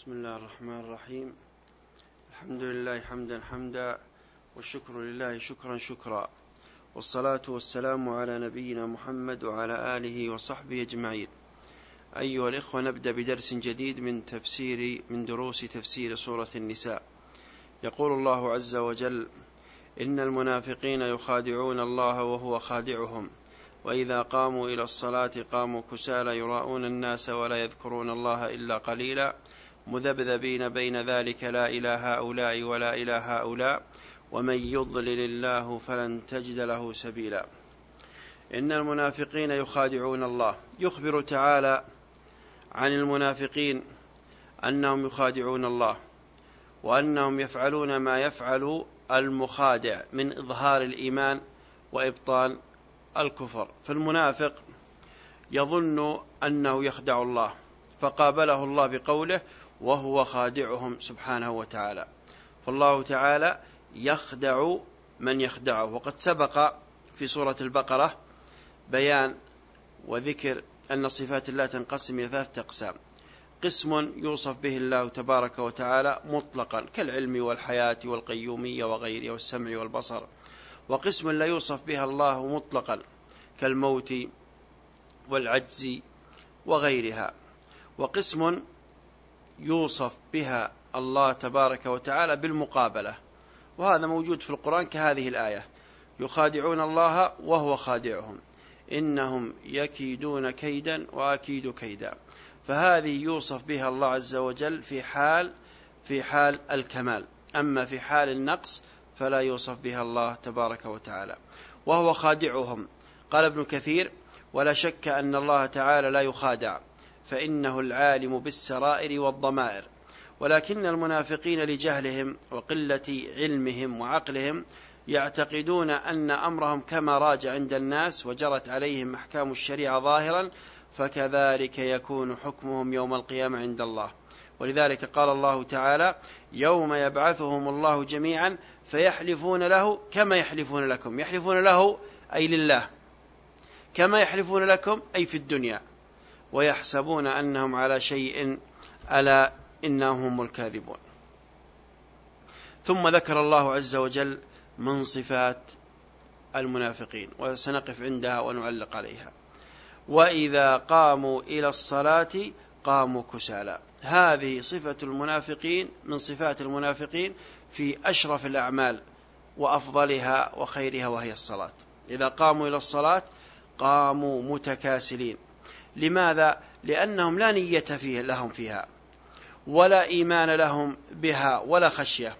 بسم الله الرحمن الرحيم. الحمد لله حمدا حمدا والشكر لله شكرا شكرا. والصلاة والسلام على نبينا محمد وعلى آله وصحبه أجمعين. أيها الإخوة نبدأ بدرس جديد من تفسير من دروس تفسير سورة النساء. يقول الله عز وجل إن المنافقين يخادعون الله وهو خادعهم وإذا قاموا إلى الصلاة قاموا كسالى يراءون الناس ولا يذكرون الله إلا قليلا. مذبذبين بين ذلك لا إلى هؤلاء ولا إلى هؤلاء ومن يضلل الله فلن تجد له سبيلا. إن المنافقين يخادعون الله. يخبر تعالى عن المنافقين أنهم يخادعون الله وأنهم يفعلون ما يفعل المخادع من إظهار الإيمان وإبطال الكفر. فالمنافق يظن أنه يخدع الله فقابله الله بقوله وهو خادعهم سبحانه وتعالى. فالله تعالى يخدع من يخدعه. وقد سبق في سورة البقرة بيان وذكر أن صفات الله تنقسم إلى ثلاثة أقسام. قسم يوصف به الله تبارك وتعالى مطلقا كالعلم والحياة والقيومية وغيره والسمع والبصر. وقسم لا يوصف بها الله مطلقا كالموت والعجز وغيرها. وقسم يوصف بها الله تبارك وتعالى بالمقابلة. وهذا موجود في القرآن كهذه الآية. يخادعون الله وهو خادعهم. إنهم يكيدون كيدا وأكيد كيدا. فهذه يوصف بها الله عز وجل في حال في حال الكمال. أما في حال النقص فلا يوصف بها الله تبارك وتعالى. وهو خادعهم. قال ابن كثير ولا شك أن الله تعالى لا يخادع. فإنه العالم بالسرائر والضمائر. ولكن المنافقين لجهلهم وقلة علمهم وعقلهم يعتقدون أن أمرهم كما راج عند الناس وجرت عليهم أحكام الشريعة ظاهرا فكذلك يكون حكمهم يوم القيامة عند الله. ولذلك قال الله تعالى يوم يبعثهم الله جميعا فيحلفون له كما يحلفون لكم. يحلفون له أي لله. كما يحلفون لكم أي في الدنيا. ويحسبون أنهم على شيء ألا إنهم هم الكاذبون. ثم ذكر الله عز وجل من صفات المنافقين وسنقف عندها ونعلق عليها. وإذا قاموا إلى الصلاة قاموا كسالى. هذه صفة المنافقين من صفات المنافقين في أشرف الأعمال وأفضلها وخيرها وهي الصلاة. إذا قاموا إلى الصلاة قاموا متكاسلين. لماذا؟ لأنهم لا نية فيه لهم فيها ولا إيمان لهم بها ولا خشية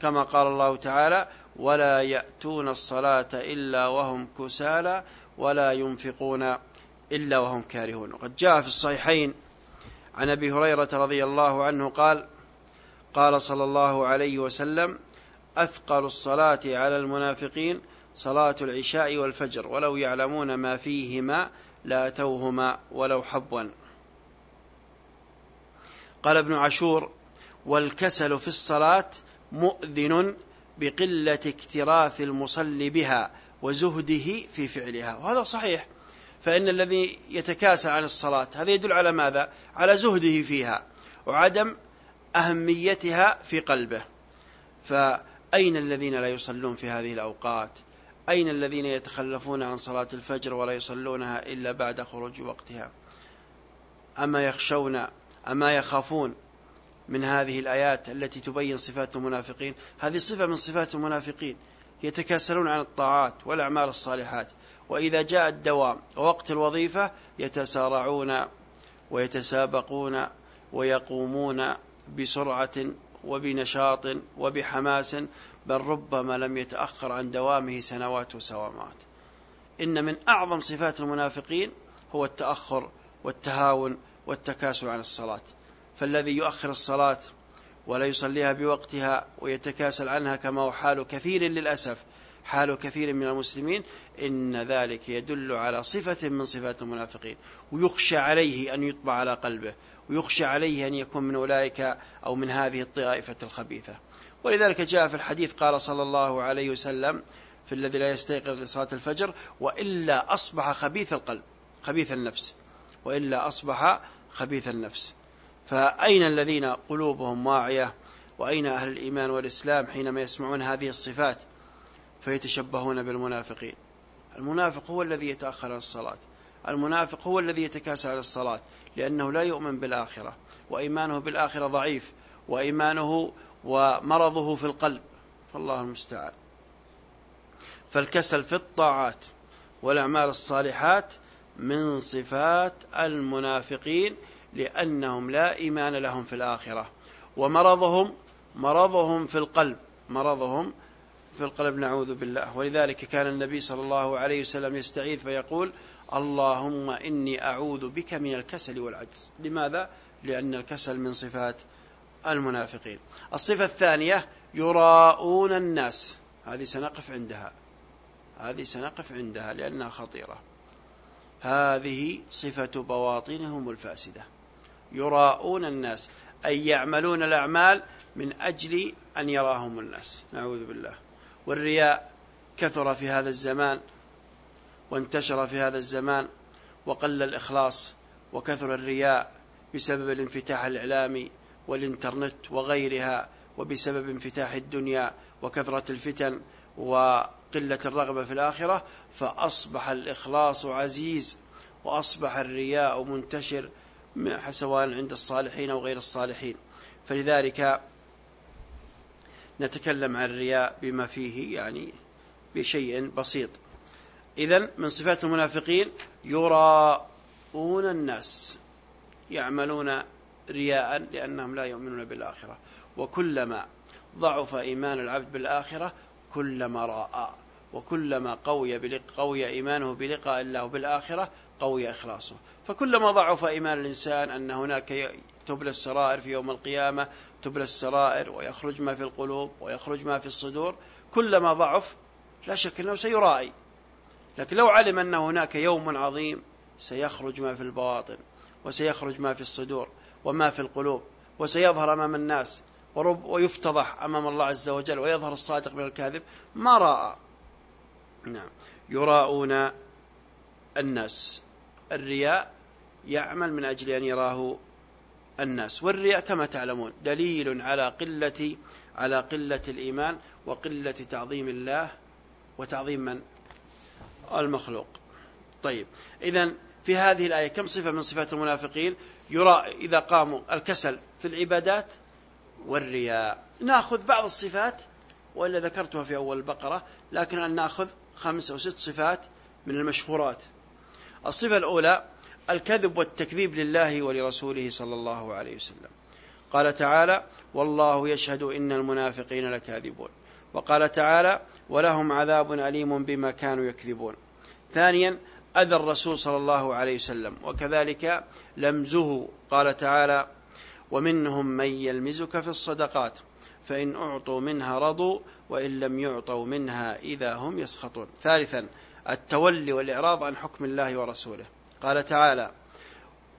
كما قال الله تعالى ولا يأتون الصلاة إلا وهم كسالى ولا ينفقون إلا وهم كارهون وقد جاء في الصحيحين عن أبي هريرة رضي الله عنه قال قال صلى الله عليه وسلم أثقل الصلاة على المنافقين صلاة العشاء والفجر ولو يعلمون ما فيهما لاتوهما ولو حبوا. قال ابن عاشور والكسل في الصلاة مؤذن بقلة اكتراث المصلي بها وزهده في فعلها. وهذا صحيح. فإن الذي يتكاسل عن الصلاة هذا يدل على ماذا؟ على زهده فيها وعدم أهميتها في قلبه. فأين الذين لا يصلون في هذه الأوقات؟ أين الذين يتخلفون عن صلاة الفجر ولا يصلونها إلا بعد خروج وقتها؟ أما يخشون أما يخافون من هذه الآيات التي تبين صفات المنافقين؟ هذه صفة من صفات المنافقين يتكاسلون عن الطاعات والأعمال الصالحات وإذا جاء الدوام ووقت الوظيفة يتسارعون ويتسابقون ويقومون بسرعة وبنشاط وبحماس بل ربما لم يتأخر عن دوامه سنوات وسوامات. إن من أعظم صفات المنافقين هو التأخر والتهاون والتكاسل عن الصلاة. فالذي يؤخر الصلاة ولا يصليها بوقتها ويتكاسل عنها كما هو حال كثير للأسف حال كثير من المسلمين إن ذلك يدل على صفة من صفات المنافقين. ويخشى عليه أن يطبع على قلبه ويخشى عليه أن يكون من أولئك أو من هذه الطائفة الخبيثة. ولذلك جاء في الحديث قال صلى الله عليه وسلم في الذي لا يستيقظ لصلاة الفجر وإلا أصبح خبيث القلب خبيث النفس وإلا أصبح خبيث النفس. فأين الذين قلوبهم واعية؟ وأين أهل الإيمان والإسلام حينما يسمعون هذه الصفات فيتشبهون بالمنافقين؟ المنافق هو الذي يتأخر عن الصلاة. المنافق هو الذي يتكاسل عن الصلاة لأنه لا يؤمن بالآخرة وإيمانه بالآخرة ضعيف. وإيمانه ومرضه في القلب. فالله المستعان. فالكسل في الطاعات والأعمال الصالحات من صفات المنافقين لأنهم لا إيمان لهم في الآخرة. ومرضهم مرضهم في القلب. مرضهم في القلب نعوذ بالله. ولذلك كان النبي صلى الله عليه وسلم يستعيذ فيقول اللهم إني أعوذ بك من الكسل والعجز. لماذا؟ لأن الكسل من صفات المنافقين. الصفة الثانية يراءون الناس. هذه سنقف عندها. هذه سنقف عندها لأنها خطيرة. هذه صفة بواطنهم الفاسدة. يراءون الناس أي يعملون الأعمال من أجل أن يراهم الناس. نعوذ بالله. والرياء كثر في هذا الزمان وانتشر في هذا الزمان وقل الإخلاص وكثر الرياء بسبب الانفتاح الإعلامي. والإنترنت وغيرها وبسبب انفتاح الدنيا وكثرة الفتن وقلة الرغبة في الآخرة فأصبح الإخلاص عزيز وأصبح الرياء منتشر سواء عند الصالحين أو غير الصالحين. فلذلك نتكلم عن الرياء بما فيه يعني بشيء بسيط. إذا من صفات المنافقين يراءون الناس يعملون رياء لأنهم لا يؤمنون بالآخرة. وكلما ضعف إيمان العبد بالآخرة كلما راء وكلما قوي قوي إيمانه بلقاء الله بالآخرة قوي إخلاصه. فكلما ضعف إيمان الإنسان أن هناك تبلى السرائر في يوم القيامة تبلى السرائر ويخرج ما في القلوب ويخرج ما في الصدور كلما ضعف لا شك أنه سيرائي. لكن لو علم أن هناك يوم عظيم سيخرج ما في البواطن وسيخرج ما في الصدور. وما في القلوب وسيظهر أمام الناس ويفتضح أمام الله عز وجل ويظهر الصادق من الكاذب. ما رأى؟ نعم. يراءون الناس. الرياء يعمل من أجل أن يراه الناس. والرياء كما تعلمون دليل على قلة على قلة الإيمان وقلة تعظيم الله وتعظيم من؟ المخلوق. طيب. إذا في هذه الآية كم صفة من صفات المنافقين؟ يرى إذا قاموا الكسل في العبادات والرياء. نأخذ بعض الصفات وإلا ذكرتها في أول البقرة لكن أن نأخذ خمس أو ست صفات من المشهورات. الصفة الأولى الكذب والتكذيب لله ولرسوله صلى الله عليه وسلم. قال تعالى والله يشهد إن المنافقين لكاذبون. وقال تعالى ولهم عذاب أليم بما كانوا يكذبون. ثانيا أذى الرسول صلى الله عليه وسلم وكذلك لمزه. قال تعالى ومنهم من يلمزك في الصدقات فإن أعطوا منها رضوا وإن لم يعطوا منها إذا هم يسخطون. ثالثا التولي والإعراض عن حكم الله ورسوله. قال تعالى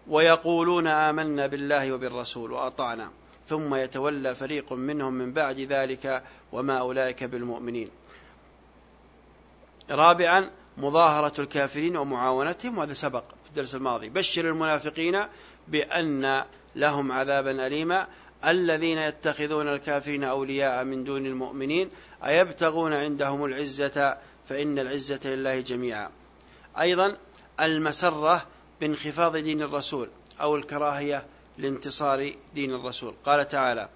ويقولون آمنا بالله وبالرسول وأطعنا ثم يتولى فريق منهم من بعد ذلك وما أولئك بالمؤمنين. رابعا مظاهرة الكافرين ومعاونتهم وهذا سبق في الدرس الماضي. بشر المنافقين بأن لهم عذابا أليما. الذين يتخذون الكافرين أولياء من دون المؤمنين أيبتغون عندهم العزة؟ فإن العزة لله جميعا. أيضا المسرة بانخفاض دين الرسول أو الكراهية لانتصار دين الرسول. قال تعالى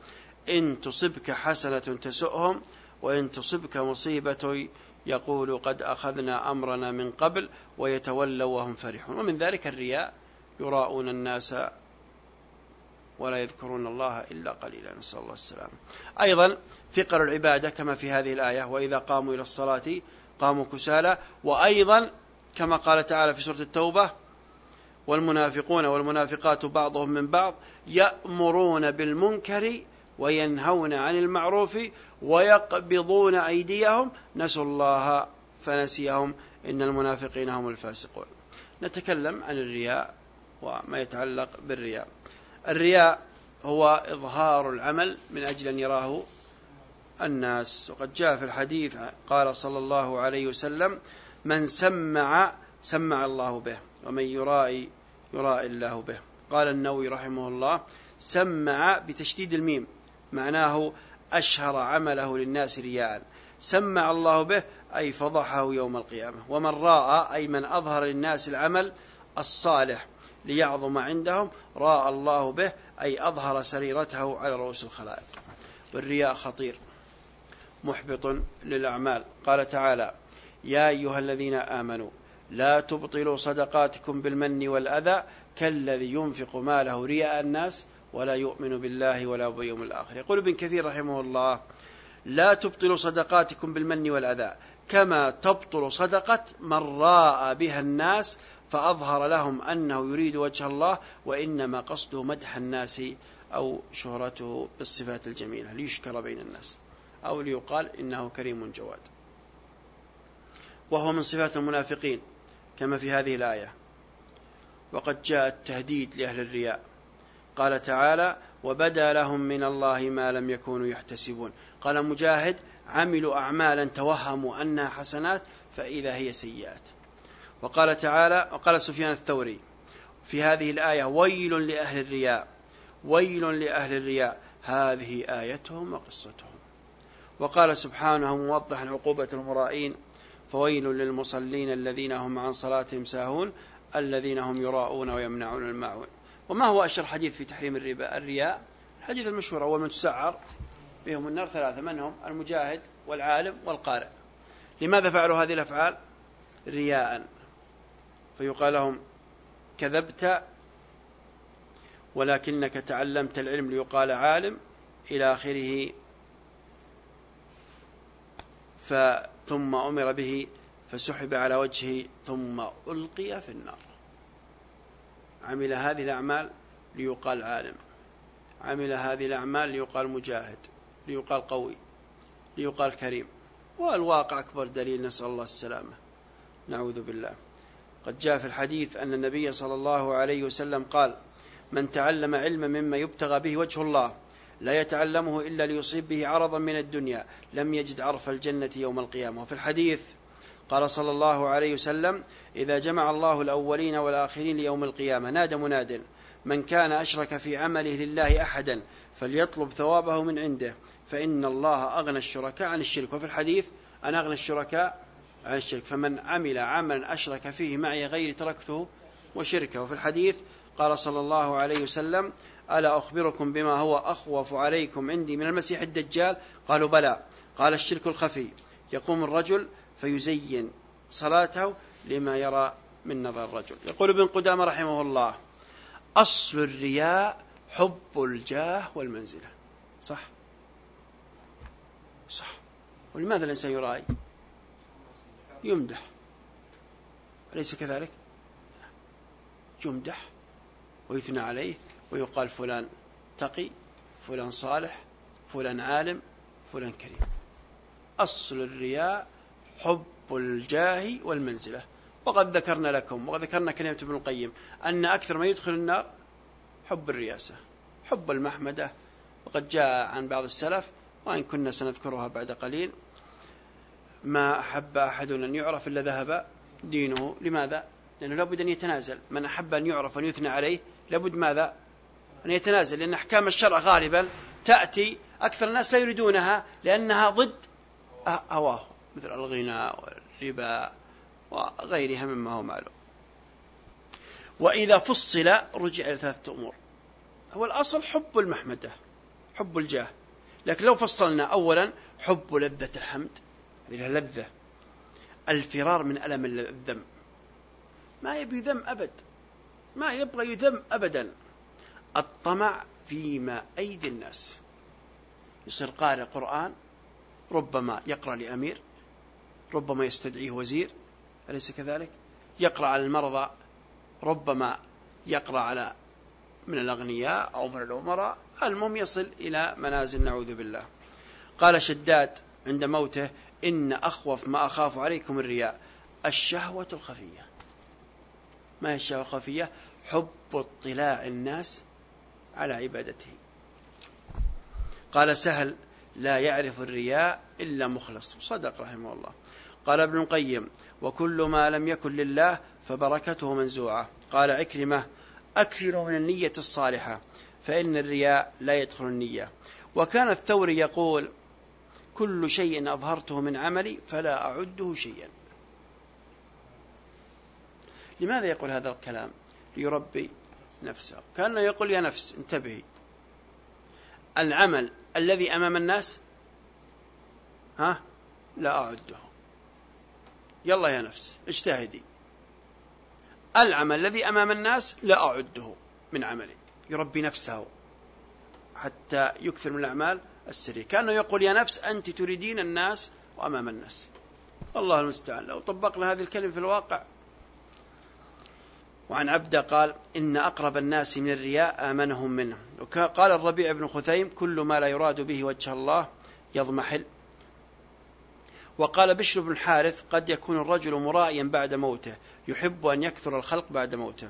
إن تصبك حسنة تسؤهم وإن تصبك مصيبة يقول قد أخذنا أمرنا من قبل ويتولوا وهم فرحون. ومن ذلك الرياء يراءون الناس ولا يذكرون الله إلا قليلا. نسأل الله السلامة. أيضا ثقل العبادة كما في هذه الآية وإذا قاموا إلى الصلاة قاموا كسالى. وأيضا كما قال تعالى في سورة التوبة والمنافقون والمنافقات بعضهم من بعض يأمرون بالمنكر وينهون عن المعروف ويقبضون أيديهم. نسوا الله فنسيهم. إن المنافقين هم الفاسقون. نتكلم عن الرياء وما يتعلق بالرياء. الرياء هو إظهار العمل من أجل أن يراه الناس. وقد جاء في الحديث قال صلى الله عليه وسلم من سمع سمع الله به. ومن يرائي يرائي الله به. قال النووي رحمه الله سمع بتشديد الميم. معناه أشهر عمله للناس رياء. سمع الله به أي فضحه يوم القيامة. ومن راى أي من أظهر للناس العمل الصالح ليعظم عندهم راى الله به أي أظهر سريرته على رؤوس الخلائق. والرياء خطير محبط للأعمال. قال تعالى يا أيها الذين آمنوا لا تبطلوا صدقاتكم بالمن والأذى كالذي ينفق ماله رياء الناس ولا يؤمن بالله ولا باليوم الآخر. يقول ابن كثير رحمه الله لا تبطلوا صدقاتكم بالمن والأذى. كما تبطل صدقة من راى بها الناس فأظهر لهم أنه يريد وجه الله وإنما قصده مدح الناس أو شهرته بالصفات الجميلة ليشكر بين الناس. أو ليقال إنه كريم جواد. وهو من صفات المنافقين كما في هذه الآية. وقد جاء التهديد لأهل الرياء. قال تعالى وبدا لهم من الله ما لم يكونوا يحتسبون. قال مجاهد عملوا أعمالا توهموا أنها حسنات فإذا هي سيئات. وقال تعالى وقال سفيان الثوري في هذه الآية ويل لأهل الرياء ويل لأهل الرياء. هذه آيتهم وقصتهم. وقال سبحانه موضحا عقوبة المرائين فويل للمصلين الذين هم عن صلاتهم ساهون الذين هم يراءون ويمنعون الماعون وما هو أشهر حديث في تحريم الربا الرياء؟ الحديث المشهور أول من تسعر بهم النار ثلاثة. من هم؟ المجاهد والعالم والقارئ. لماذا فعلوا هذه الأفعال؟ رياء. فيقال لهم كذبت ولكنك تعلمت العلم ليقال عالم إلى آخره. ثم أمر به فسحب على وجهه ثم ألقي في النار. عمل هذه الأعمال ليقال عالم. عمل هذه الأعمال ليقال مجاهد ليقال قوي ليقال كريم. والواقع أكبر دليل نسأل الله السلامة. نعوذ بالله. قد جاء في الحديث أن النبي صلى الله عليه وسلم قال من تعلم علما مما يبتغى به وجه الله لا يتعلمه إلا ليصيب به عرضا من الدنيا لم يجد عرف الجنة يوم القيامة. وفي الحديث قال صلى الله عليه وسلم إذا جمع الله الأولين والآخرين ليوم القيامة نادى مناد من كان أشرك في عمله لله أحدا فليطلب ثوابه من عنده فإن الله أغنى الشركاء عن الشرك. وفي الحديث أنا أغنى الشركاء عن الشرك فمن عمل عملا أشرك فيه معي غير تركته وشركه. وفي الحديث قال صلى الله عليه وسلم ألا أخبركم بما هو أخوف عليكم عندي من المسيح الدجال؟ قالوا بلى. قال الشرك الخفي. يقوم الرجل فيزين صلاته لما يرى من نظر الرجل. يقول ابن قدامة رحمه الله أصل الرياء حب الجاه والمنزلة. صح؟ صح. ولماذا الإنسان يرائي؟ يمدح. أليس كذلك؟ يمدح ويثنى عليه ويقال فلان تقي فلان صالح فلان عالم فلان كريم. أصل الرياء حب الجاه والمنزلة. وقد ذكرنا لكم وقد ذكرنا كلمة ابن القيم أن أكثر ما يدخل النار حب الرياسة حب المحمدة. وقد جاء عن بعض السلف وإن كنا سنذكرها بعد قليل ما أحب أحد أن يعرف إلا ذهب دينه. لماذا؟ لأنه لابد أن يتنازل. من أحب أن يعرف وأن يثنى عليه لابد ماذا؟ أن يتنازل. لأن أحكام الشرع غالبا تأتي أكثر الناس لا يريدونها لأنها ضد هواه. مثل الغنى والربا وغيرها مما هو معلوم. وإذا فصل رجع إلى ثلاثة أمور. هو الأصل حب المحمدة حب الجاه. لكن لو فصلنا أولا حب لذة الحمد هذه لذة. الفرار من ألم الذم. ما يبي ذم أبد. ما يبغى يذم أبدا. الطمع فيما أيدي الناس. يصير قارئ قرآن ربما يقرأ لأمير ربما يستدعيه وزير أليس كذلك؟ يقرأ على المرضى ربما يقرأ على من الأغنياء أو من الأمراء المهم يصل إلى منازل نعوذ بالله. قال شداد عند موته إن أخوف ما أخاف عليكم الرياء الشهوة الخفية. ما هي الشهوة الخفية؟ حب اطلاع الناس على عبادته. قال سهل لا يعرف الرياء إلا مخلص. صدق رحمه الله. قال ابن القيم وكل ما لم يكن لله فبركته منزوعة. قال عكرمة أكثروا من النية الصالحة فإن الرياء لا يدخل النية. وكان الثوري يقول كل شيء أظهرته من عملي فلا أعده شيئا. لماذا يقول هذا الكلام؟ ليربي نفسه. كأنه يقول يا نفس انتبهي. العمل الذي أمام الناس ها لا أعده. يلا يا نفس اجتهدي. العمل الذي أمام الناس لا أعده من عملي يربي نفسه حتى يكثر من الأعمال السرية. كأنه يقول يا نفس أنت تريدين الناس وأمام الناس. الله المستعان. لو طبقنا هذه الكلمة في الواقع. وعن عبده قال إن أقرب الناس من الرياء آمنهم منه. قال الربيع بن خثيم كل ما لا يراد به وجه الله يضمحل وقال بشر بن الحارث قد يكون الرجل مرائيا بعد موته يحب أن يكثر الخلق بعد موته.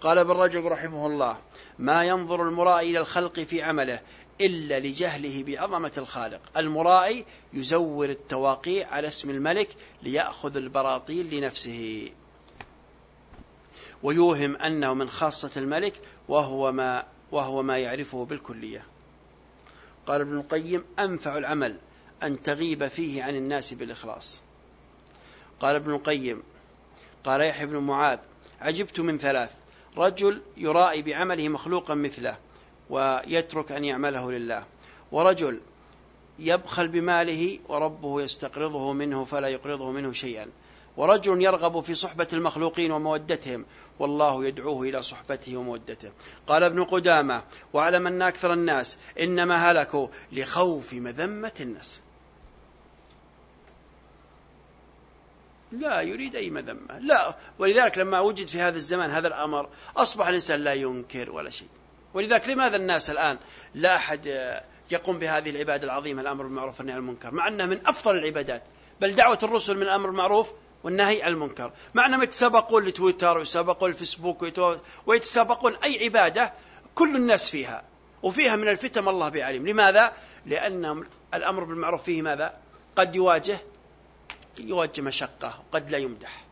قال ابن رجب رحمه الله ما ينظر المرائي إلى الخلق في عمله إلا لجهله بعظمة الخالق. المرائي يزور التواقيع على اسم الملك ليأخذ البراطيل لنفسه. ويوهم أنه من خاصة الملك وهو ما, وهو ما يعرفه بالكلية. قال ابن القيم أنفع العمل. أن تغيب فيه عن الناس بالإخلاص. قال ابن القيم قال يحيى بن معاذ عجبت من ثلاث رجل يرائي بعمله مخلوقا مثله ويترك أن يعمله لله ورجل يبخل بماله وربه يستقرضه منه فلا يقرضه منه شيئا ورجل يرغب في صحبة المخلوقين ومودتهم والله يدعوه إلى صحبته ومودته. قال ابن قدامة واعلم أن أكثر الناس إنما هلكوا لخوف مذمة الناس. لا يريد أي مذمة. لا ولذلك لما وجد في هذا الزمان هذا الأمر أصبح الإنسان لا ينكر ولا شيء. ولذلك لماذا الناس الآن لا أحد يقوم بهذه العبادة العظيمة الأمر بالمعروف والنهي عن المنكر؟ مع أنها من أفضل العبادات. بل دعوة الرسل من الأمر بالمعروف والنهي عن المنكر. مع أنهم يتسابقون لتويتر ويتسابقون الفيسبوك ويتسابقون أي عبادة كل الناس فيها. وفيها من الفتن الله بعلم لماذا؟ لأن الأمر بالمعروف فيه ماذا؟ قد يواجه يواجه مشقة وقد لا يمدح.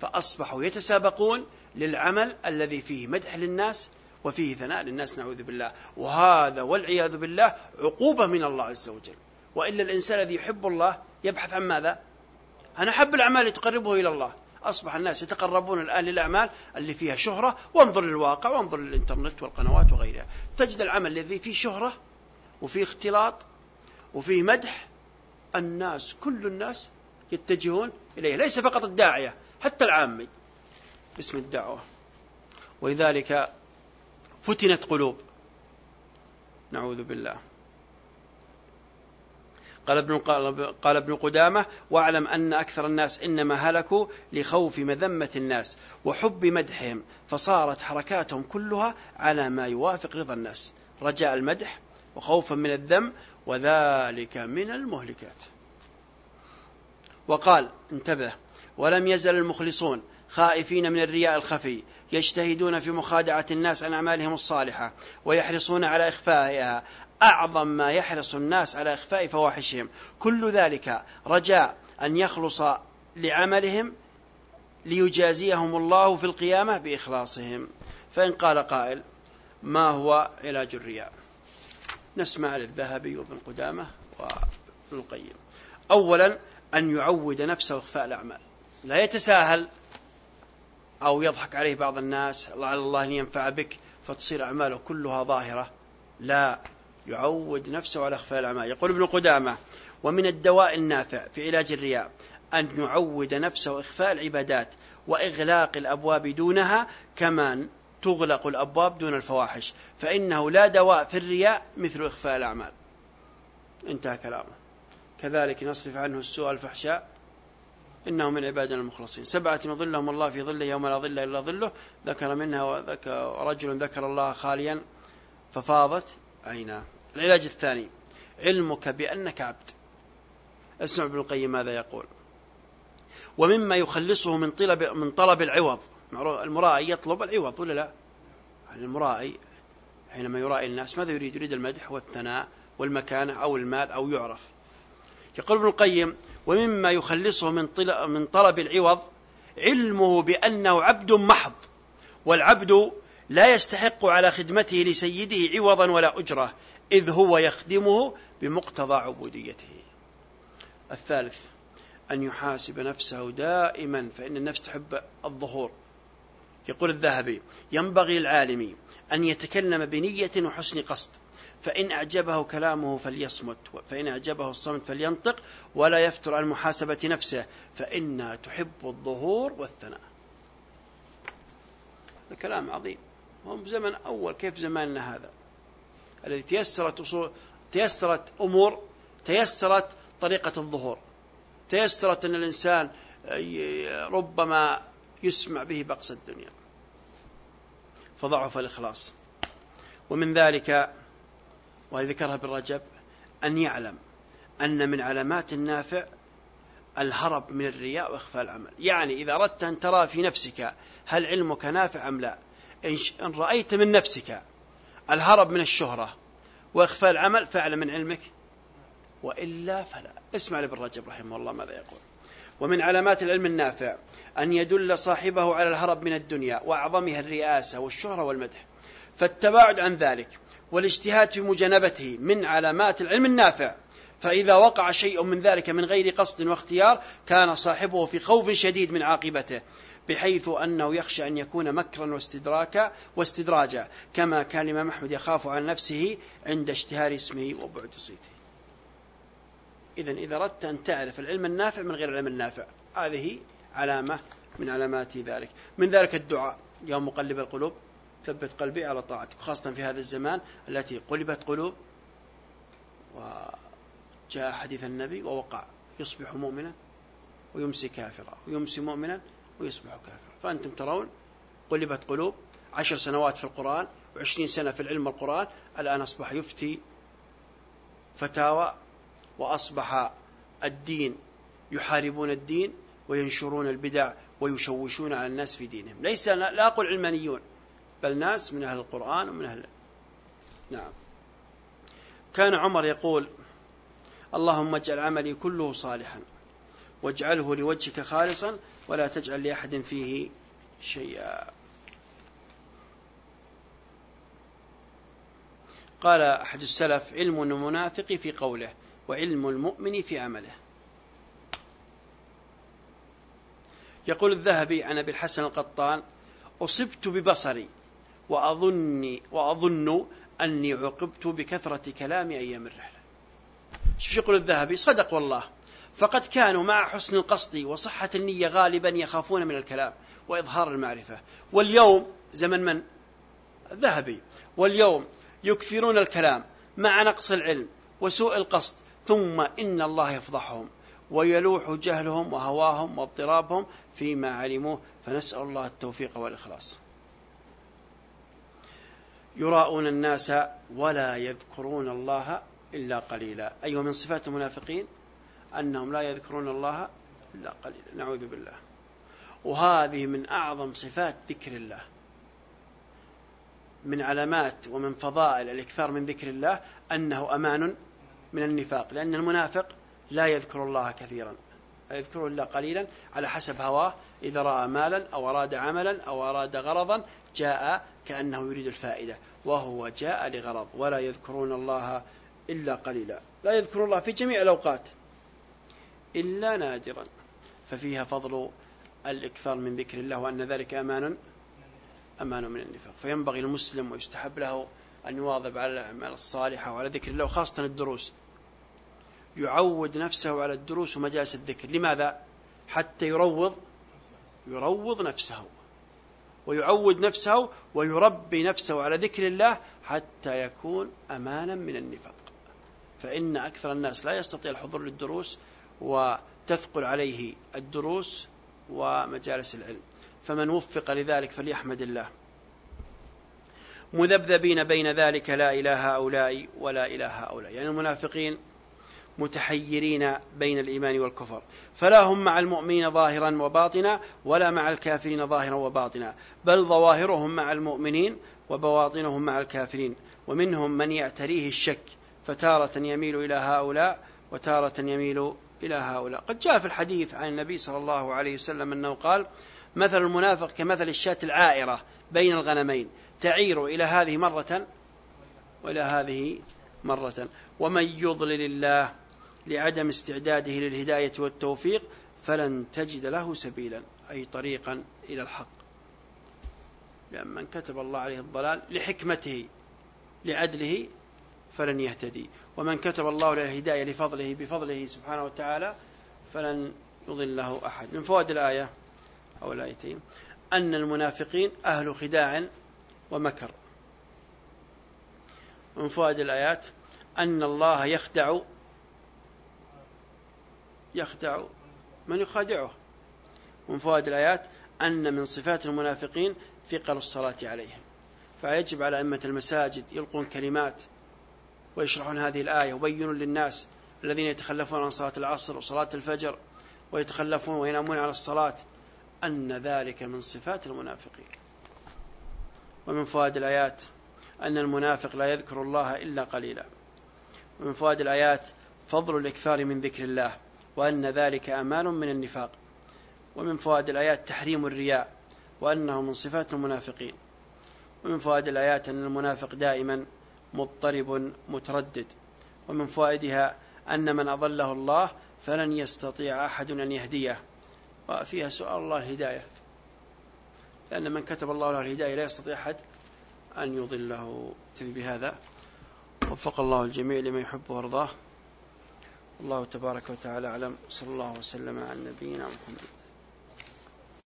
فأصبحوا يتسابقون للعمل الذي فيه مدح للناس وفيه ثناء للناس نعوذ بالله. وهذا والعياذ بالله عقوبة من الله عز وجل. وإلا الإنسان الذي يحب الله يبحث عن ماذا؟ أنا أحب الأعمال تقربه إلى الله. أصبح الناس يتقربون الآن للأعمال اللي فيها شهرة وانظر للواقع وانظر للإنترنت والقنوات وغيرها. تجد العمل الذي فيه شهرة وفيه اختلاط وفيه مدح الناس كل الناس يتجهون إليه ليس فقط الداعية حتى العامي باسم الدعوة. ولذلك فتنت قلوب. نعوذ بالله. قال ابن قال ابن قدامة واعلم أن أكثر الناس إنما هلكوا لخوف مذمة الناس وحب مدحهم فصارت حركاتهم كلها على ما يوافق رضا الناس. رجاء المدح وخوفا من الذم وذلك من المهلكات. وقال انتبه ولم يزل المخلصون خائفين من الرياء الخفي يجتهدون في مخادعة الناس عن أعمالهم الصالحة ويحرصون على إخفائها. أعظم ما يحرص الناس على إخفاء فواحشهم. كل ذلك رجاء أن يخلص لعملهم ليجازيهم الله في القيامة بإخلاصهم. فإن قال قائل ما هو علاج الرياء؟ نسمع للذهبي وابن قدامة وابن القيم. أولا أن يعود نفسه إخفاء الأعمال. لا يتساهل أو يضحك عليه بعض الناس لعل الله أن ينفع بك فتصير أعماله كلها ظاهرة. لا يعود نفسه على إخفاء الأعمال. يقول ابن قدامة ومن الدواء النافع في علاج الرياء أن يعود نفسه إخفاء العبادات وإغلاق الأبواب دونها كما تغلق الأبواب دون الفواحش فإنه لا دواء في الرياء مثل إخفاء الأعمال. انتهى كلامه. كذلك نصرف عنه السوء الفحشاء إنه من عبادنا المخلصين. سبعة يظلهم الله في ظله يوم لا ظل إلا ظله. ذكر منها رجل ذكر الله خاليا ففاضت عيناه. العلاج الثاني علمك بأنك عبد. اسمع ابن القيم ماذا يقول. ومما يخلصه من طلب من طلب العوض. المرائي يطلب العوض ولا لا؟ المرائي حينما يرائي الناس ماذا يريد؟ يريد المدح والثناء والمكانة أو المال أو يعرف. يقول ابن القيم ومما يخلصه من من طلب العوض علمه بأنه عبد محض والعبد لا يستحق على خدمته لسيده عوضا ولا أجرة إذ هو يخدمه بمقتضى عبوديته. الثالث أن يحاسب نفسه دائما فإن النفس تحب الظهور. يقول الذهبي ينبغي للعالم أن يتكلم بنية وحسن قصد فإن أعجبه كلامه فليصمت فإن أعجبه الصمت فلينطق ولا يفتر عن محاسبة نفسه فإنها تحب الظهور والثناء. الكلام عظيم. هم بزمن أول كيف زماننا هذا؟ الذي تيسرت تيسرت أمور تيسرت طريقة الظهور. تيسرت أن الإنسان ربما يسمع به بقص الدنيا. فضعف الإخلاص. ومن ذلك وذكرها ابن رجب أن يعلم أن من علامات النافع الهرب من الرياء وإخفاء العمل. يعني إذا أردت أن ترى في نفسك هل علمك نافع أم لا إن رأيت من نفسك الهرب من الشهرة وإخفاء العمل فاعلم من علمك. وإلا فلا. اسمع لابن رجب رحمه الله ماذا يقول. ومن علامات العلم النافع أن يدل صاحبه على الهرب من الدنيا وأعظمها الرئاسة والشهرة والمدح. فالتباعد عن ذلك والاجتهاد في مجانبته من علامات العلم النافع. فإذا وقع شيء من ذلك من غير قصد واختيار كان صاحبه في خوف شديد من عاقبته بحيث أنه يخشى أن يكون مكرا واستدراكا واستدراجا كما كان الإمام أحمد يخاف عن نفسه عند اشتهار اسمه وبعد صيته. إذا إذا أردت أن تعرف العلم النافع من غير العلم النافع. هذه علامة من علامات ذلك. من ذلك الدعاء. يوم مقلب القلوب ثبت قلبي على طاعتك خاصة في هذا الزمان التي قلبت قلوب. وجاء حديث النبي ووقع. يصبح مؤمنا ويمسي كافرا ويمسي مؤمنا ويصبح كافرا. فأنتم ترون قلبت قلوب. عشر سنوات في القرآن وعشرين سنة في العلم القرآن. الآن أصبح يفتي فتاوى وأصبح الدين يحاربون الدين وينشرون البدع ويشوشون على الناس في دينهم. ليس لا أقول علمانيون بل ناس من أهل القرآن ومن أهل نعم. كان عمر يقول اللهم اجعل عملي كله صالحا واجعله لوجهك خالصا ولا تجعل لأحد فيه شيئا. قال أحد السلف علم المنافق في قوله. وعلم المؤمن في عمله. يقول الذهبي عن أبي الحسن القطان أصبت ببصري وأظني وأظن أني عوقبت بكثرة كلام أيام الرحلة. شوف يقول الذهبي؟ صدق والله. فقد كانوا مع حسن القصد وصحة النية غالبا يخافون من الكلام وإظهار المعرفة. واليوم زمن من؟ ذهبي واليوم يكثرون الكلام مع نقص العلم وسوء القصد ثم إن الله يفضحهم ويلوح جهلهم وهواهم واضطرابهم فيما علموه فنسأل الله التوفيق والإخلاص. يراءون الناس ولا يذكرون الله إلا قليلا. أيها من صفات المنافقين؟ أنهم لا يذكرون الله إلا قليلا. نعوذ بالله. وهذه من أعظم صفات ذكر الله. من علامات ومن فضائل الإكثار من ذكر الله أنه أمان من النفاق لأن المنافق لا يذكر الله كثيرا يذكره إلا قليلا على حسب هواه إذا رأى مالا أو أراد عملا أو أراد غرضا جاء كأنه يريد الفائدة وهو جاء لغرض ولا يذكرون الله إلا قليلا لا يذكر الله في جميع الأوقات إلا نادرا. ففيها فضل الإكثار من ذكر الله وأن ذلك أمان أمان من النفاق. فينبغي المسلم ويستحب له أن يواظب على الأعمال الصالحة وعلى ذكر الله وخاصة الدروس. يعود نفسه على الدروس ومجالس الذكر. لماذا؟ حتى يروض يروض نفسه ويعود نفسه ويربي نفسه على ذكر الله حتى يكون أمانا من النفاق. فإن أكثر الناس لا يستطيع الحضور للدروس وتثقل عليه الدروس ومجالس العلم. فمن وفق لذلك فليحمد الله. مذبذبين بين ذلك لا إله هؤلاء ولا إله هؤلاء. يعني المنافقين متحيرين بين الإيمان والكفر. فلا هم مع المؤمنين ظاهرا وباطنا ولا مع الكافرين ظاهرا وباطنا. بل ظواهرهم مع المؤمنين وبواطنهم مع الكافرين. ومنهم من يعتريه الشك فتارة يميل إلى هؤلاء وتارة يميل إلى هؤلاء. قد جاء في الحديث عن النبي صلى الله عليه وسلم أنه قال مثل المنافق كمثل الشاة العائرة بين الغنمين. تعير إلى هذه مرة وإلى هذه مرة. ومن يضلل الله لعدم استعداده للهداية والتوفيق فلن تجد له سبيلا أي طريقا إلى الحق. لأن من كتب الله عليه الضلال لحكمته لعدله فلن يهتدي. ومن كتب الله له الهداية لفضله بفضله سبحانه وتعالى فلن يضله أحد. من فوائد الآية أو الآيتين أن المنافقين أهل خداع ومكر. من فوائد الآيات أن الله يخدع يخدع من يخادعه. من فوائد الآيات أن من صفات المنافقين ثقل الصلاة عليهم. فيجب على أئمة المساجد يلقون كلمات ويشرحون هذه الآية ويبينون للناس الذين يتخلفون عن صلاة العصر وصلاة الفجر ويتخلفون وينامون على الصلاة أن ذلك من صفات المنافقين. ومن فوائد الآيات أن المنافق لا يذكر الله إلا قليلا. ومن فوائد الآيات فضل الإكثار من ذكر الله. وأن ذلك أمان من النفاق ومن فوائد الآيات تحريم الرياء وأنه من صفات المنافقين ومن فوائد الآيات أن المنافق دائما مضطرب متردد ومن فوائدها أن من أضله الله فلن يستطيع أحد أن يهديه وفيها سؤال الله الهداية لأن من كتب الله له الهداية لا يستطيع أحد أن يضله. بهذا؟ وفق الله الجميع لما يحب وارضاه الله تبارك وتعالى أعلم. صلى الله وسلم على نبينا محمد.